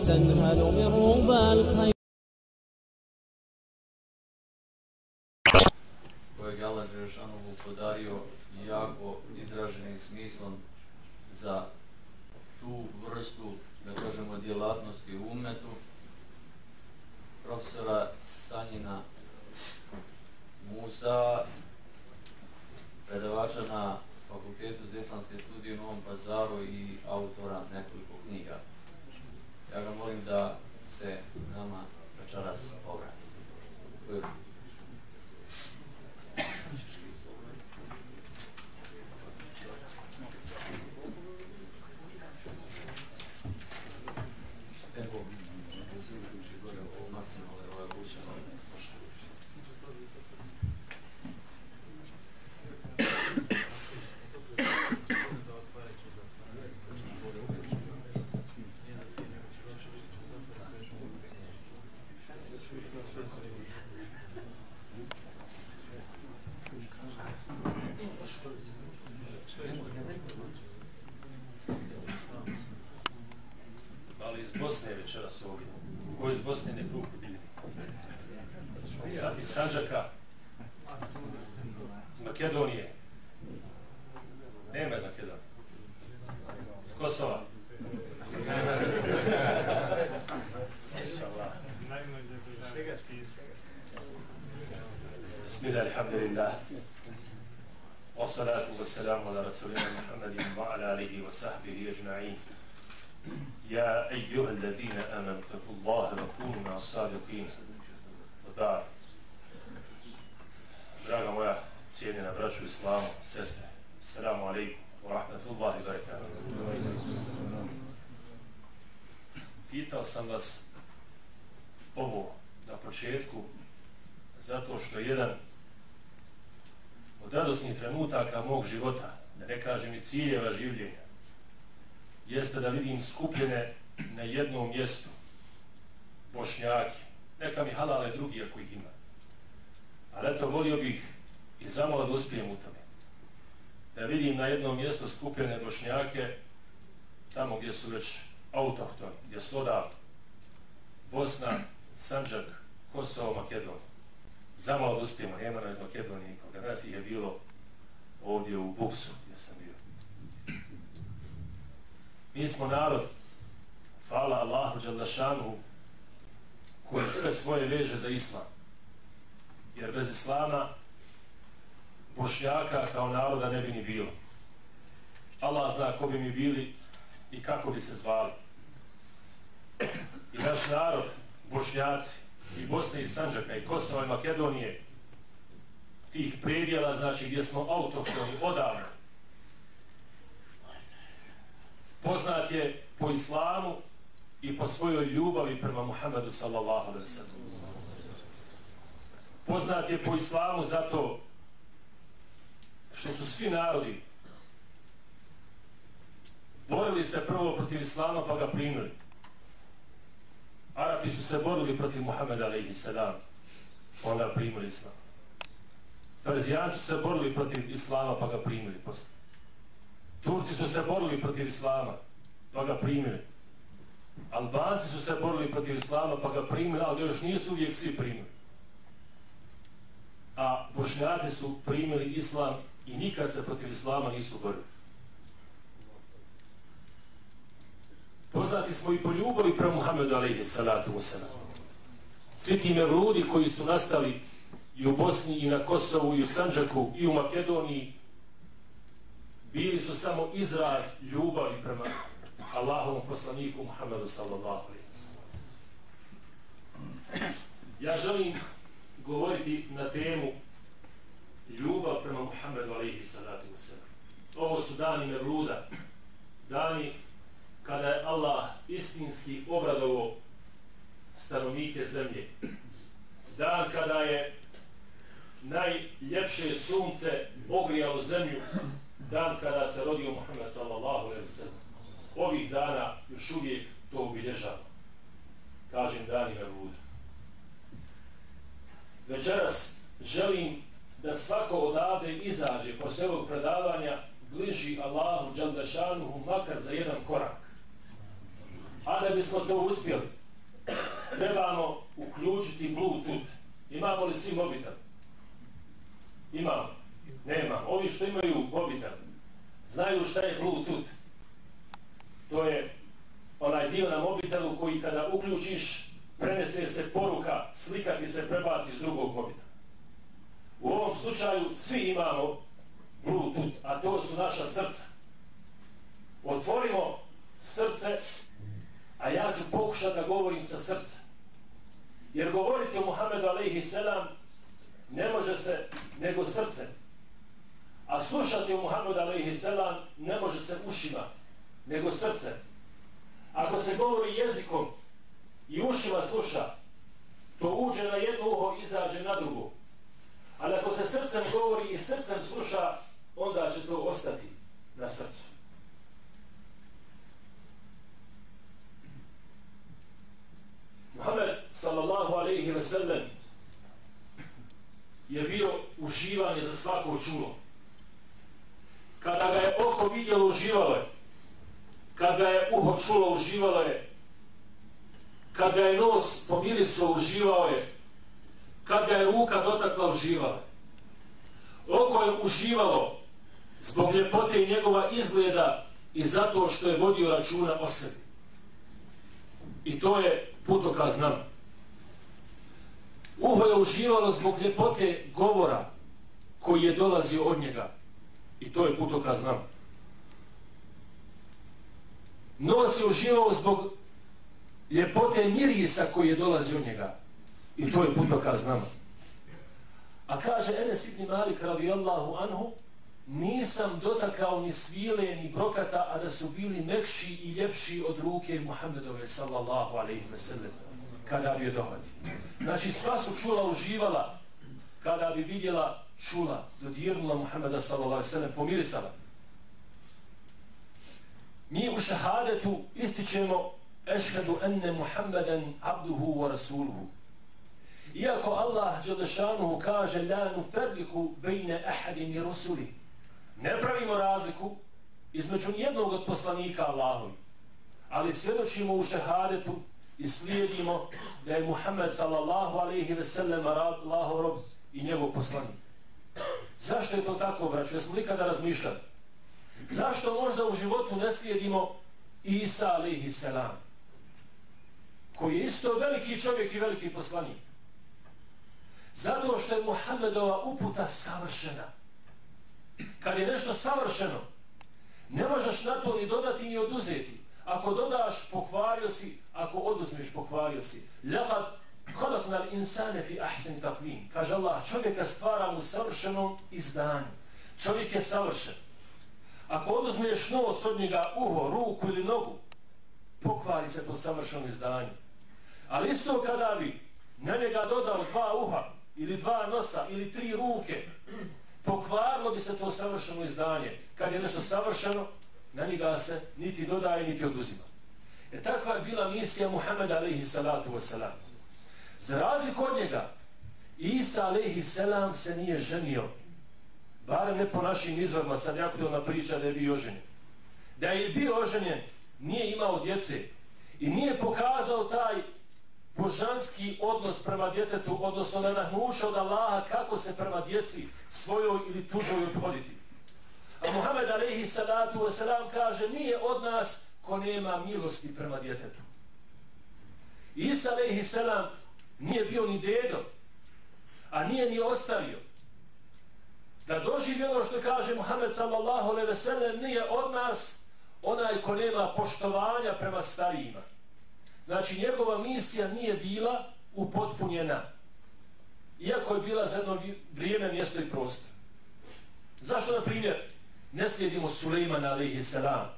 وتنهل من ربى الخير kojeg je Allah Žešanovu podario jako izraženim smislom za tu vrstu, da kažemo, djelatnosti u umetu, profesora Sanjina Musa, predavača na Fakultetu za islamske studije u Novom Pazaru i autora nekoliko knjiga. Ja ga molim da se nama večeras obrati. Bujur. بسم الله الحمد لله. والصلاة والسلام على رسولنا محمد وعلى آله وصحبه أجمعين. يا أيها الذين آمنوا اتقوا الله وكونوا مع الصادقين. وبعد دراجة moja سيدنا braću إسلام sestre, السلام عليكم ورحمة الله وبركاته Pitao sam vas ovo na početku zato što jedan od radosnih trenutaka mog života, da ne kažem i ciljeva življenja, jeste da vidim skupljene na jednom mjestu bošnjaki, neka mi halale drugi ako ih ima. Ali eto, volio bih i zamola da uspijem u tome. Da vidim na jednom mjestu skupljene bošnjake tamo gdje su već autohton, gdje su odavno. Bosna, Sanđak, Kosovo, Makedon. Zamalo da uspijemo, nema nam iz Makedonije nikoga. Nas je bilo ovdje u Buksu gdje sam bio. Mi smo narod, hvala Allahu Đaldašanu, koji sve svoje veže za islam. Jer bez islama bošnjaka kao naroda ne bi ni bilo. Allah zna ko bi mi bili i kako bi se zvali. I naš narod, bošnjaci, i Bosne i Sanđaka, i Kosova i Makedonije, tih predjela, znači gdje smo autoktoni odavno, poznat je po islamu i po svojoj ljubavi prema Muhammedu sallallahu alaihi sallam. Poznat je po islamu zato što su svi narodi borili se prvo protiv islama pa ga primili. Arapi su se borili protiv Muhammeda alaihi sallam pa onda primili islam. Perzijanci su se borili protiv islama pa ga primili poslije. Turci su se borili protiv islama, pa ga primili. Albanci su se borili protiv islama, pa ga primili, ali još nisu uvijek svi primili. A bošnjaci su primili islam i nikad se protiv islama nisu borili. Poznati smo i po ljubavi prema Muhammedu alaihi salatu wasalam. Svi ti merludi koji su nastali i u Bosni, i na Kosovu, i u Sanđaku, i u Makedoniji, bili su samo izraz ljubavi prema Allahovom poslaniku Muhammedu sallallahu alaihi Ja želim govoriti na temu ljubav prema Muhammedu alaihi salatu wasalam. Ovo su dani merluda, dani kada je Allah istinski obradovo stanovnike zemlje. Dan kada je najljepše sunce ogrijalo zemlju dan kada se rodio Muhammed sallallahu alaihi sallam. Ovih dana još uvijek to obilježava. Kažem dani na. Večeras želim da svako odavde izađe posle ovog predavanja bliži Allahu Đaldašanuhu makar za jedan korak. A da bismo to uspjeli, trebamo uključiti Bluetooth. Imamo li svi mobitel? Imamo. Nema. Ovi što imaju mobitel, znaju šta je Bluetooth. To je onaj dio na mobitelu koji kada uključiš, prenese se poruka, slika ti se prebaci iz drugog mobitela. U ovom slučaju svi imamo Bluetooth, a to su naša srca. Otvorimo srce, a ja ću pokušati da govorim sa srca. Jer govoriti o Muhammedu alaihi selam ne može se nego srce. A slušati o Muhammedu alaihi selam ne može se ušima, nego srce. Ako se govori jezikom i ušima sluša, to uđe na jedno uho, izađe na drugo. Ali ako se srcem govori i srcem sluša, onda će to ostati na srcu. Muhammed sallallahu alaihi sellem je bio uživanje za svako čulo. Kada ga je oko vidjelo, uživalo je. Kada je uho čulo, uživalo je. Kada je nos pomiriso, uživao je. Kada je ruka dotakla, uživala je. Oko je uživalo zbog ljepote njegova izgleda i zato što je vodio računa o sebi. I to je putokaz nama. Uho je uživalo zbog ljepote govora koji je dolazio od njega. I to je putokaz nam. Nos je uživao zbog ljepote mirisa koji je dolazio od njega. I to je putokaz nama. A kaže Enes ibn Malik radijallahu anhu nisam dotakao ni svile ni brokata, a da su bili mekši i ljepši od ruke Muhammedove sallallahu alaihi wa sallam kada bi je dohvatio. Znači sva su čula uživala kada bi vidjela čula, dodirnula Muhammeda sallallahu sallam, pomirisala. Mi u šahadetu ističemo ešhedu enne Muhammeden abduhu wa rasuluhu. Iako Allah Đelešanuhu kaže la nuferliku bejne ahadim i rusuli, ne pravimo razliku između jednog od poslanika Allahovi, ali svjedočimo u šehadetu i slijedimo da je Muhammed sallallahu alaihi ve sellem Allahov rob i njegov poslanik. Zašto je to tako, braću? Jesmo li kada razmišljali? Zašto možda u životu ne slijedimo Isa alaihi selam? Koji je isto veliki čovjek i veliki poslanik. Zato što je Muhammedova uputa savršena. Kad je nešto savršeno, ne možeš na to ni dodati ni oduzeti. Ako dodaš, pokvario si, ako oduzmeš, pokvario si. Lagad khalaqna al-insana fi ahsan taqwim. Kaže Allah, čovjeka stvara u savršenom izdanju. Čovjek je savršen. Ako oduzmeš nos od njega, uho, ruku ili nogu, pokvari se to savršeno izdanju. Ali isto kada bi na njega dodao dva uha, ili dva nosa, ili tri ruke, pokvarilo bi se to savršeno izdanje. Kad je nešto savršeno, na se niti dodaje, niti oduzima. E takva je bila misija Muhammeda alaihi salatu wasalam. Za razliku od njega, Isa alaihi salam se nije ženio. Barem ne po našim izvorima, sad jako to ona priča da je bio oženjen. Da je bio oženjen, nije imao djece i nije pokazao taj božanski odnos prema djetetu, odnosno da nahnuče od Allaha kako se prema djeci svojoj ili tuđoj obhoditi. A Muhammed Alehi salatu wasalam kaže nije od nas ko nema milosti prema djetetu. Isa Alehi salam nije bio ni dedo, a nije ni ostavio. Da doživi ono što kaže Muhammed sallallahu alaihi ve sellem nije od nas onaj ko nema poštovanja prema starijima. Znači, njegova misija nije bila upotpunjena. Iako je bila za jedno vrijeme, mjesto i prostor. Zašto, na primjer, ne slijedimo Sulejmana, alaihi salam?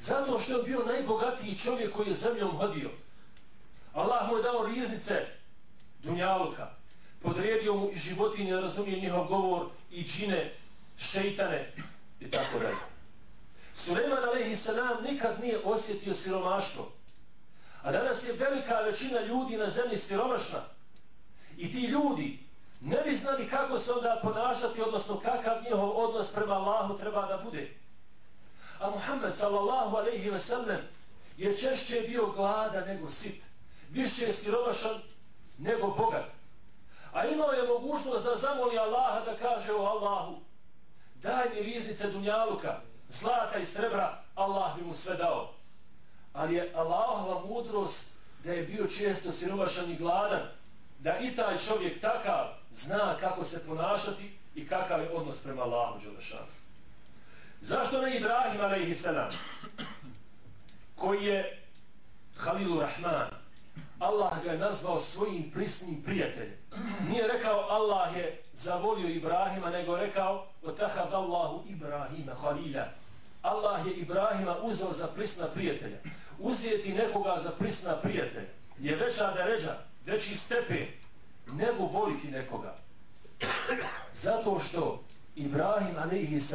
Zato što je bio najbogatiji čovjek koji je zemljom hodio. Allah mu je dao riznice Dunjaluka. Podredio mu i životinje, razumije njihov govor i čine šeitane i tako dalje. Sulejman, alaihi salam, nikad nije osjetio siromaštvo. A danas je velika većina ljudi na zemlji siromašna. I ti ljudi ne bi znali kako se onda ponašati, odnosno kakav njihov odnos prema Allahu treba da bude. A Muhammed sallallahu alaihi ve sellem je češće bio glada nego sit. Više je siromašan nego bogat. A imao je mogućnost da zamoli Allaha da kaže o Allahu daj mi riznice dunjaluka, zlata i srebra, Allah bi mu sve dao. Ali je Allahova mudrost da je bio često siromašan i gladan, da i taj čovjek takav zna kako se ponašati i kakav je odnos prema Allahu Đelešanu. Zašto ne Ibrahim a.s. koji je Halilu Rahman, Allah ga je nazvao svojim prisnim prijateljem. Nije rekao Allah je zavolio Ibrahima, nego rekao otahad Allahu Ibrahima Halila. Allah je Ibrahima uzeo za prisna prijatelja. Uzijeti nekoga za prisna prijatelja je veća deređa, veći stepen, nego voliti nekoga. Zato što Ibrahim a.s.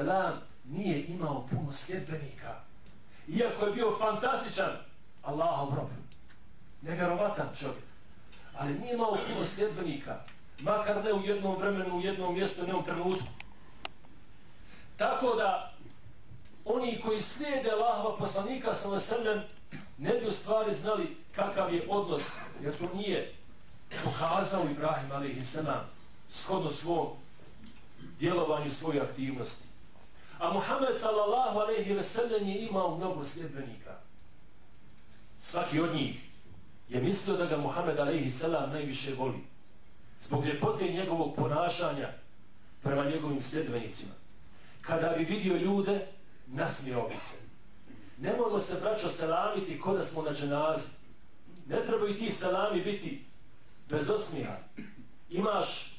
nije imao puno sljedbenika. Iako je bio fantastičan Allahov rob. Nevjerovatan čovjek. Ali nije imao puno sljedbenika. Makar ne u jednom vremenu, u jednom mjestu, ne u trenutku. Tako da oni koji slijede Allahova poslanika sa veseljem ne bi u stvari znali kakav je odnos, jer to nije pokazao Ibrahim a.s. shodno svom djelovanju svoje aktivnosti. A Muhammed sallallahu alaihi ve sellem je imao mnogo sljedbenika. Svaki od njih je mislio da ga Muhammed alaihi sallam najviše voli. Zbog ljepote njegovog ponašanja prema njegovim sljedbenicima. Kada bi vidio ljude, nasmijao bi se. Ne moglo se braćo salamiti ko da smo na dženazi. Ne trebaju ti salami biti bez osmija. Imaš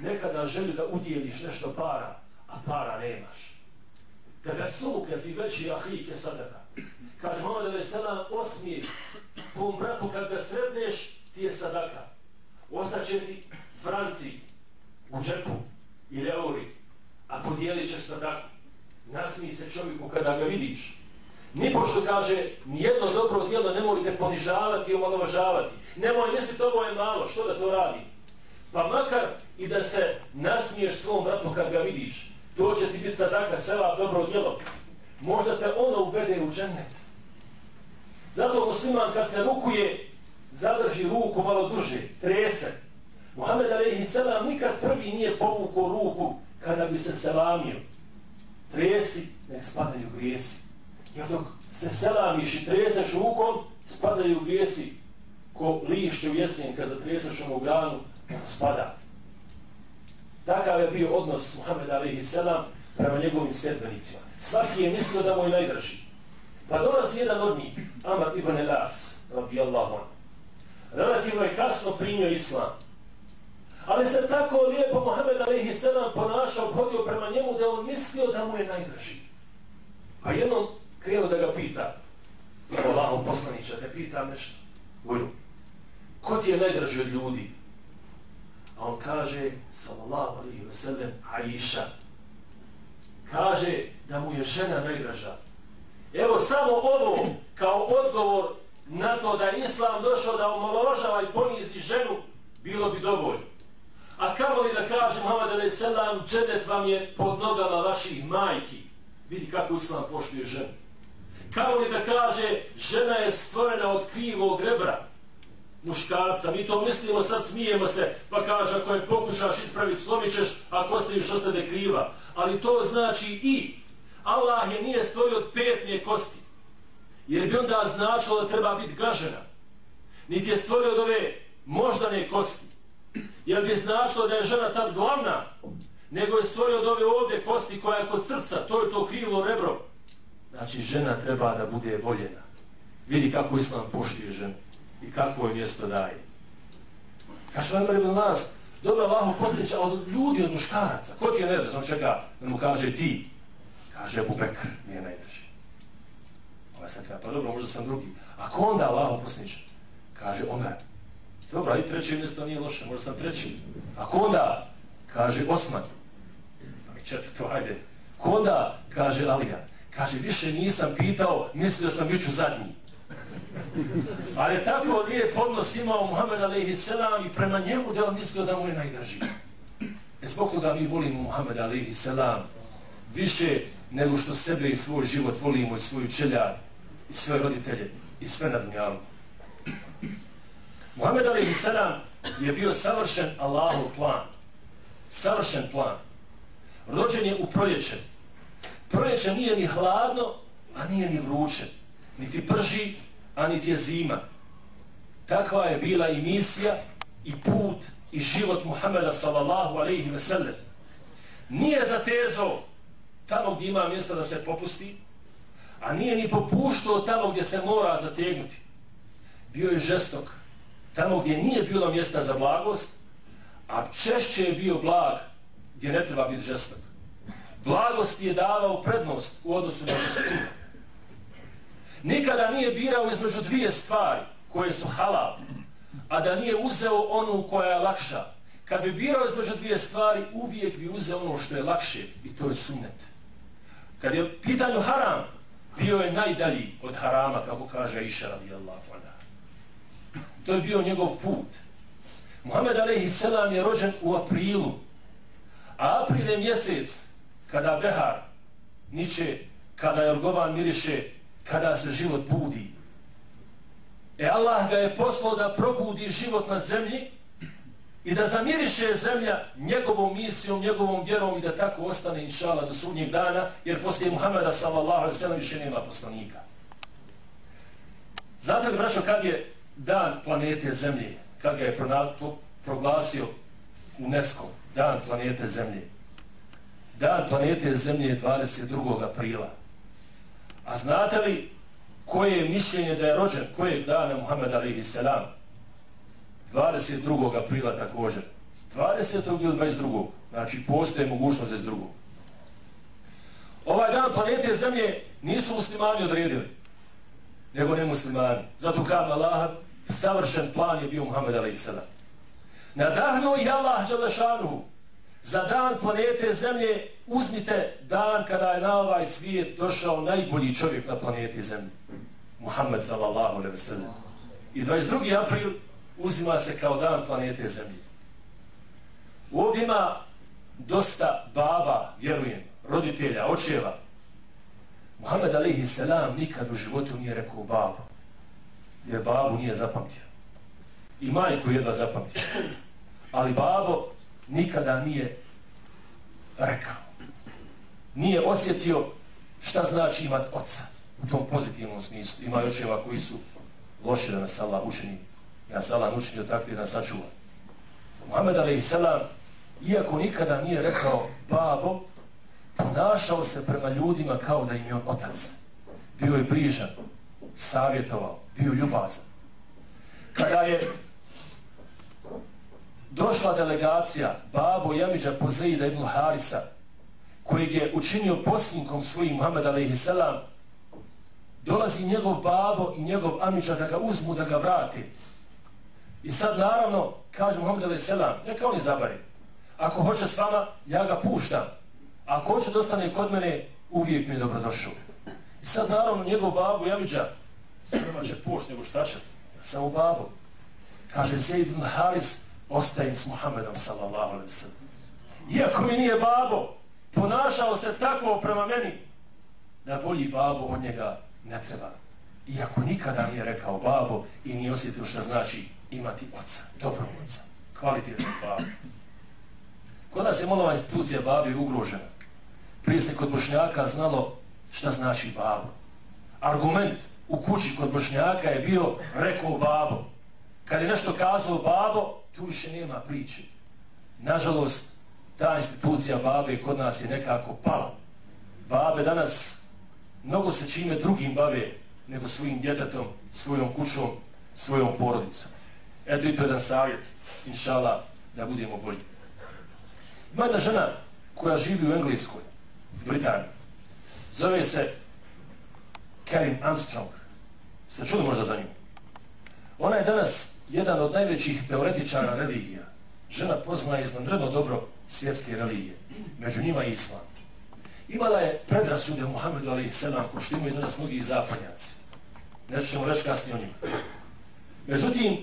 nekada želju da udjeliš nešto para, a para nemaš. Kada suke fi veći ahike sadaka. Kaže Muhammed Ali Selam osmije tvom bratu kad ga sredneš, ti je sadaka. Ostaće ti franci u džepu ili euri, a podijelit ćeš sadaku. nasmi se čovjeku kada ga vidiš. Nipošto kaže, nijedno dobro djelo ne morate ponižavati i omalovažavati. Nemoj misliti ovo je malo, što da to radi? Pa makar i da se nasmiješ svom bratu kad ga vidiš, to će ti biti sadaka sela dobro djelo. Možda te ono uvede u džennet. Zato musliman kad se rukuje, zadrži ruku malo duže, trese. Muhammed a.s. nikad prvi nije povukao ruku kada bi se selamio. Tresi, nek spadaju grijesi. Jer dok se selamiš i treseš rukom, spadaju grijesi ko lišće u jesen kad zatreseš ovom granu, ono spada. Takav je bio odnos Muhammed selam prema njegovim sedbenicima. Svaki je mislio da mu je najdrži. Pa dolazi jedan od njih, Amar ibn Elas, radijallahu anhu. Relativno je kasno primio islam. Ali se tako lijepo Muhammed Alihi Selam ponašao, podio prema njemu da on mislio da mu je najdrži. A jednom krenuo da ga pita, Allahom poslanića, te pita nešto. Guru, ko ti je najdraži od ljudi? A on kaže, sallallahu alihi wa sallam, Aisha. Kaže da mu je žena najdraža. Evo samo ovo kao odgovor na to da je Islam došao da omalovažava i ponizi ženu, bilo bi dovoljno. A kako li da kaže Muhammed a.s. džedet vam je pod nogama vaših majki. Vidi kako Islam poštuje ženu. Kao li da kaže žena je stvorena od krivog rebra muškarca. Mi to mislimo, sad smijemo se, pa kaže ako je pokušaš ispraviti, slomit ćeš, ako ostaviš, ostane kriva. Ali to znači i Allah je nije stvorio od petnije kosti. Jer bi onda značilo da treba biti gažena. Niti je stvorio od ove moždane kosti. Jer bi značilo da je žena tad glavna. Nego je stvorio od ove ovdje kosti koja je kod srca. To je to krivo rebro. Znači žena treba da bude voljena. Vidi kako Islam poštuje ženu. I kakvo je mjesto daje. Kaže vam rebro nas. Dobro, Allaho posljedniča od ljudi, od muškaraca. Ko ti je nedrez? Znači, On čeka da mu kaže ti. Kaže Abu Bekr, nije najdraži. Ova sam kada, pa dobro, možda sam drugi. A ko onda Allaho oposniče? Kaže Omer. Dobro, i treći mjesto nije loše, možda sam treći. A ko onda? Kaže Osman. Pa mi četvrto, ajde. Ko onda? Kaže Alija. Kaže, više nisam pitao, mislio sam bit ću zadnji. Ali tako lijep odnos imao Muhammed a.s. i prema njemu da on mislio da mu je najdrži. E zbog toga mi volimo Muhammed a.s. više nego što sebe i svoj život volimo i svoju čeljad. i svoje roditelje i sve na dunjalu. Muhammed Ali je bio savršen Allahov plan. Savršen plan. Rođen je u proljeće. Proljeće nije ni hladno, a nije ni vruće. Niti prži, a niti je zima. Takva je bila i misija, i put, i život Muhammeda sallallahu alaihi ve sellem. Nije zatezo tamo gdje ima mjesta da se popusti, a nije ni popuštao tamo gdje se mora zategnuti. Bio je žestok tamo gdje nije bilo mjesta za blagost, a češće je bio blag gdje ne treba biti žestok. Blagost je davao prednost u odnosu na žestinu. Nikada nije birao između dvije stvari koje su halal, a da nije uzeo onu koja je lakša. Kad bi birao između dvije stvari, uvijek bi uzeo ono što je lakše i to je sunnet. Kad je pitanju haram, bio je najdalji od harama, kako kaže Iša radijallahu anha. To je bio njegov put. Muhammed a.s. je rođen u aprilu, a april je mjesec kada behar niče, kada Jorgovan miriše, kada se život budi. E Allah ga je poslao da probudi život na zemlji i da zamiriše zemlja njegovom misijom, njegovom vjerom i da tako ostane inšala do sudnjeg dana, jer poslije Muhammeda sallallahu alaihi sallam više nema poslanika. Znate li, braćo, kad je dan planete Zemlje, kad ga je proglasio UNESCO, dan planete Zemlje? Dan planete Zemlje je 22. aprila. A znate li koje je mišljenje da je rođen, kojeg dana Muhammed alaihi selam? 22. aprila također. 20. ili 22. Znači, postoje mogućnost za drugog. Ovaj dan planete Zemlje nisu muslimani odredili, nego ne muslimani. Zato kao Allah, savršen plan je bio Muhammed a.s. Nadahnuo je Allah Đalešanuhu za dan planete Zemlje uzmite dan kada je na ovaj svijet došao najbolji čovjek na planeti Zemlje. Muhammed sallallahu alaihi sallam. I 22. april uzima se kao dan planete Zemlje. Ovdje ima dosta baba, vjerujem, roditelja, očeva. Muhammed alaihi salam nikad u životu nije rekao babu. Jer babu nije zapamtio. I majku jedva zapamtio. Ali babo nikada nije rekao. Nije osjetio šta znači imat oca u tom pozitivnom smislu. Ima očeva koji su loše da nas Allah učini da nas Allah učinio takvi da sačuva. Muhammed a.s. iako nikada nije rekao babo, ponašao se prema ljudima kao da im je on otac. Bio je brižan, savjetovao, bio ljubazan. Kada je došla delegacija babo Jamidža Pozeida ibn Harisa, kojeg je učinio posljednikom svojim Muhammed a.s. dolazi njegov babo i njegov Amiđa da ga uzmu, da ga vrati. I sad naravno, kaže Muhammed a.s. Selam, neka oni zabari. Ako hoće s vama, ja ga puštam. Ako hoće da ostane kod mene, uvijek mi je dobrodošao. I sad naravno njegov babo Jamidža, srma će poš nego šta će? Samo babo. Kaže Zaid ibn Haris, ostajem s Muhammedom sallallahu alaihi sallam. Iako mi nije babo, ponašao se tako prema meni, da bolji babo od njega ne treba. Iako nikada nije rekao babo i nije osjetio što znači imati oca, dobrog oca, kvalitetnog babo. Kod nas je molova institucija babi ugrožena. Prije se kod bošnjaka znalo šta znači babo. Argument u kući kod bošnjaka je bio rekao babo. Kad je nešto kazao babo, tu više nema priče. Nažalost, ta institucija babe kod nas je nekako pala. Babe danas mnogo se čime drugim bave nego svojim djetetom, svojom kućom, svojom porodicom. Eto i to jedan savjet, inšala, da budemo bolji. Ima jedna žena koja živi u Engleskoj, Britaniji. Zove se Karim Armstrong. Ste čuli možda za nju? Ona je danas jedan od najvećih teoretičara religija. Žena pozna iznadredno dobro svjetske religije. Među njima i islam. Imala je predrasude u Muhammedu a.s. ko što imaju danas mnogi zapadnjaci. Neću ćemo reći kasnije o njima. Međutim,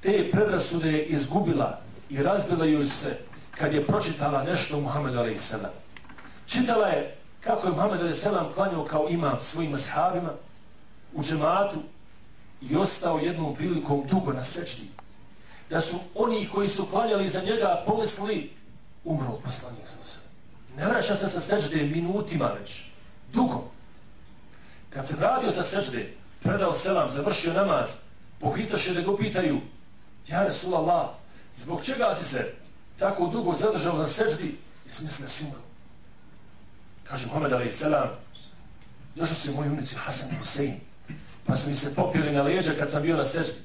te predrasude je izgubila i razbila ju se kad je pročitala nešto Muhammedu a.s. Čitala je kako je Muhammed a.s. klanjao kao imam svojim ashabima, u džematu i ostao jednom prilikom dugo na sečdi. Da su oni koji su klanjali za njega pomislili umro poslanik se. Ne vraća se sa sečde minutima već. Dugo. Kad se vratio sa sečde, predao selam, završio namaz, pohitaše da go pitaju Ja Resulallah, zbog čega si se tako dugo zadržao na sečdi i smisle si umro? Kaže Muhammed Ali Selam, došli se moj unici Hasan i Husein, pa su mi se popili na leđa kad sam bio na seždi.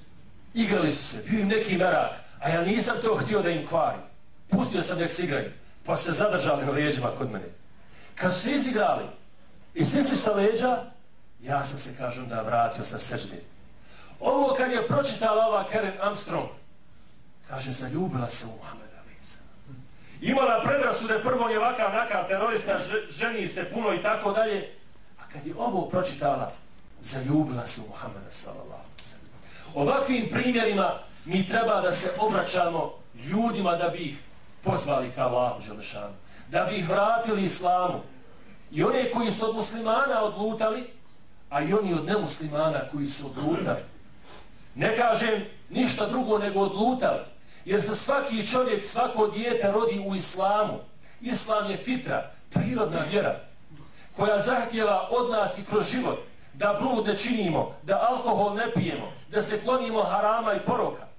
Igrali su se, bio im neki merak, a ja nisam to htio da im kvarim. Pustio sam da ih se igraju, pa se zadržali na leđima kod mene. Kad su se izigrali i sisli sa leđa, ja sam se, kažem, da vratio sa sežde. Ovo kad je pročitala ova Karen Armstrong, kaže, zaljubila se u Muhammed Alisa. Imala predrasude, prvo je ovakav nakav terorista, ženi se puno i tako dalje, A kad je ovo pročitala, zaljubila se Muhammeda sallallahu sallam. Ovakvim primjerima mi treba da se obraćamo ljudima da bi ih pozvali ka Allahu Đelešanu, da bi ih vratili islamu. I one koji su od muslimana odlutali, a i oni od nemuslimana koji su odlutali. Ne kažem ništa drugo nego odlutali, jer se svaki čovjek, svako dijete rodi u islamu. Islam je fitra, prirodna vjera koja zahtjeva od nas i kroz život da blud ne činimo, da alkohol ne pijemo, da se klonimo harama i poroka.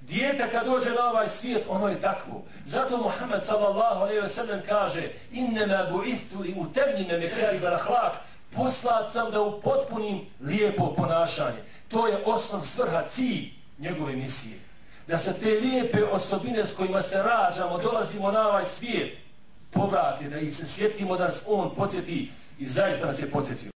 Dijete kad dođe na ovaj svijet, ono je takvo. Zato Muhammed sallallahu alaihi ve sellem kaže innena buistu i utevnine me kjari barahlak poslat sam da upotpunim lijepo ponašanje. To je osnov svrha, cilj njegove misije. Da se te lijepe osobine s kojima se rađamo, dolazimo na ovaj svijet, povrati, da ih se sjetimo da nas on podsjeti i zaista nas je podsjetio.